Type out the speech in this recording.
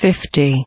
fifty.